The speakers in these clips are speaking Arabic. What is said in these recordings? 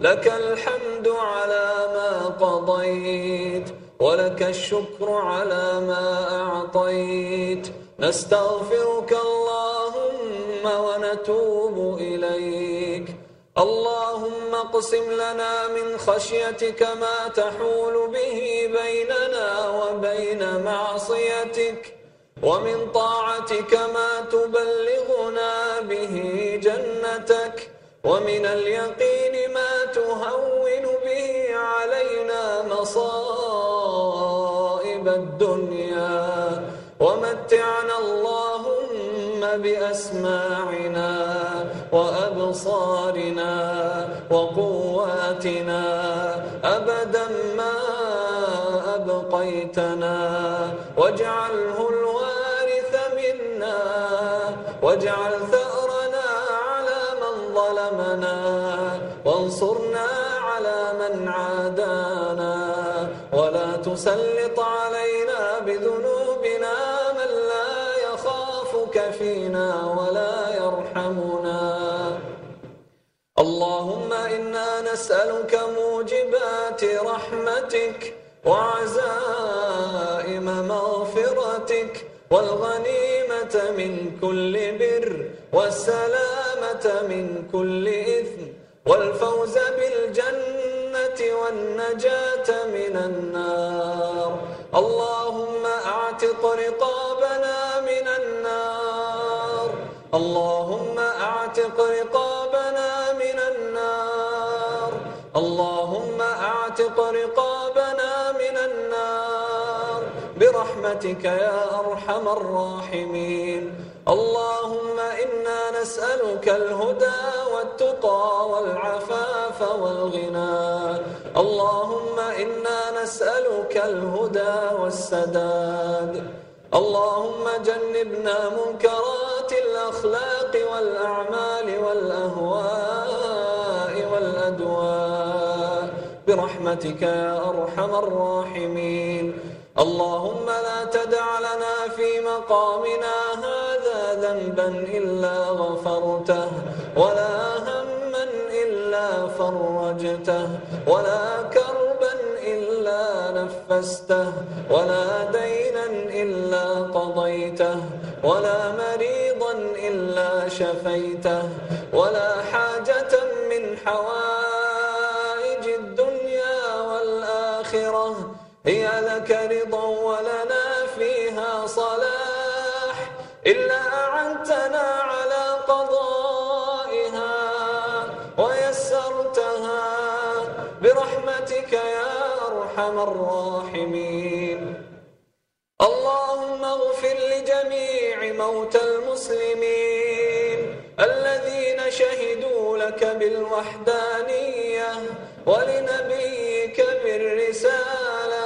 لك الحمد على ما قضيت ولك الشكر على ما أعطيت. نستغفرك اللهم ونتوب إليك. اللهم اقسم لنا من خشيتك ما تحول به بيننا وبين معصيتك ومن طاعتك ما تبلغنا به. ومن اليقين ما تهون به علينا مصائب الدنيا. ومتعنا اللهم بأسماعنا وأبصارنا وقواتنا. أبدا ما أبقيتنا. واجعله ظلمنا وانصرنا على من عادانا ولا تسلط علينا بذنوبنا من لا يخافك فينا ولا يرحمنا. اللهم إنا نسألك موجبات رحمتك وعزائم مغفرتك والغنيمة من كل بر والسلامة من كل إثم والفوز بالجنة والنجاة من النار. اللهم أعتق رقابنا برحمتك يا أرحم الراحمين. اللهم إنا نسألك الهدى والتقى والعفاف والغنى. اللهم إنا نسألك الهدى والسداد. اللهم جنبنا منكرات الأخلاق والأعمال والأهواء والأدواء. برحمتك يا أرحم الراحمين. اللهم لا تدع لنا في مقامنا هذا ذنبا إلا غفرته ولا هما إلا فرجته ولا كربا إلا نفسته ولا دينا إلا قضيته ولا مريضا إلا شفيته ولا حاجة من حوائج الدنيا والآخرة. هي لك رضا ولنا فيها صلاح إلا أعنتنا على قضائها ويسرتها برحمتك يا أرحم الراحمين. اللهم اغفر لجميع موتى المسلمين الذين شهدوا لك بالوحدانية ولنبيك بالرسالة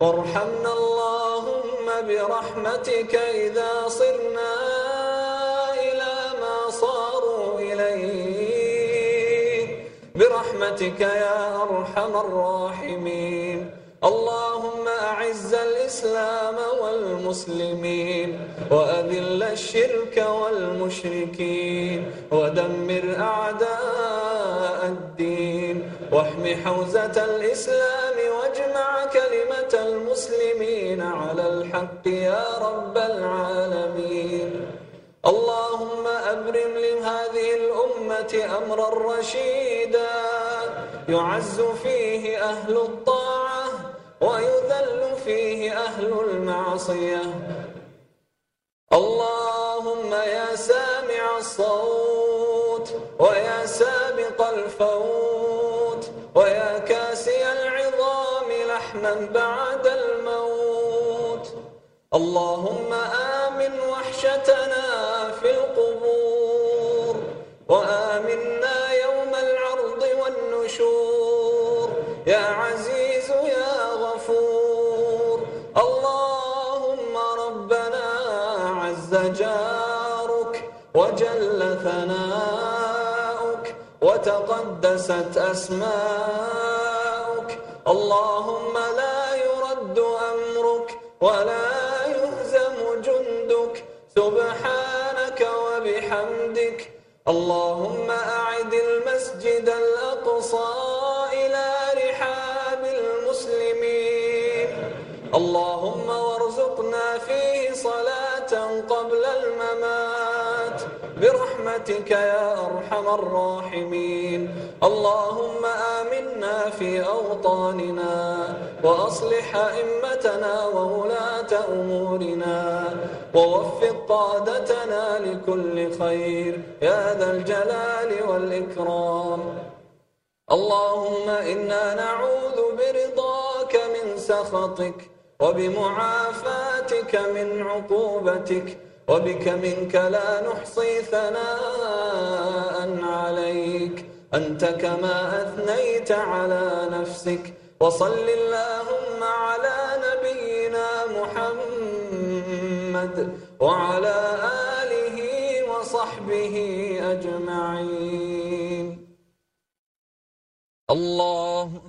وارحمنا اللهم برحمتك إذا صرنا إلى ما صاروا إليه. برحمتك يا أرحم الراحمين. اللهم أعز الإسلام والمسلمين وأذل الشرك والمشركين ودمر أعداء الدين واحم حوزة الإسلام واجمع كلمة المسلمين على الحق يا رب العالمين. اللهم أبرم لهذه الأمة أمرا رشيدا. يعز فيه أهل الطاعة ويذل فيه أهل المعصية. اللهم يا سامع الصوت ويا سابق الفوت ويا كاسي العظام لحما بعد الموت اللهم آمن وحشتنا في القبور وآمنا يوم العرض والنشور. يا عزيز يا غفور. اللهم ربنا عز جارك وجل ثناؤك وتقدست أسماؤك. اللهم لا يرد أمرك ولا سبحانك وبحمدك اللهم أعد المسجد الأقصى إلى رحاب المسلمين. اللهم وارزقنا فيه صلاة قبل الممات. برحمتك يا أرحم الراحمين. اللهم آمنا في أوطاننا وأصلح أئمتنا وولاة أمورنا ووفق قادتنا لكل خير. يا ذا الجلال والإكرام. اللهم إنا نعوذ برضاك من سخطك وبمعافاتك من عقوبتك وبك منك لا نحصي ثناء عليك. أنت كما أثنيت على نفسك. وصل اللهم على نبينا محمد وعلى آله وصحبه أجمعين. الله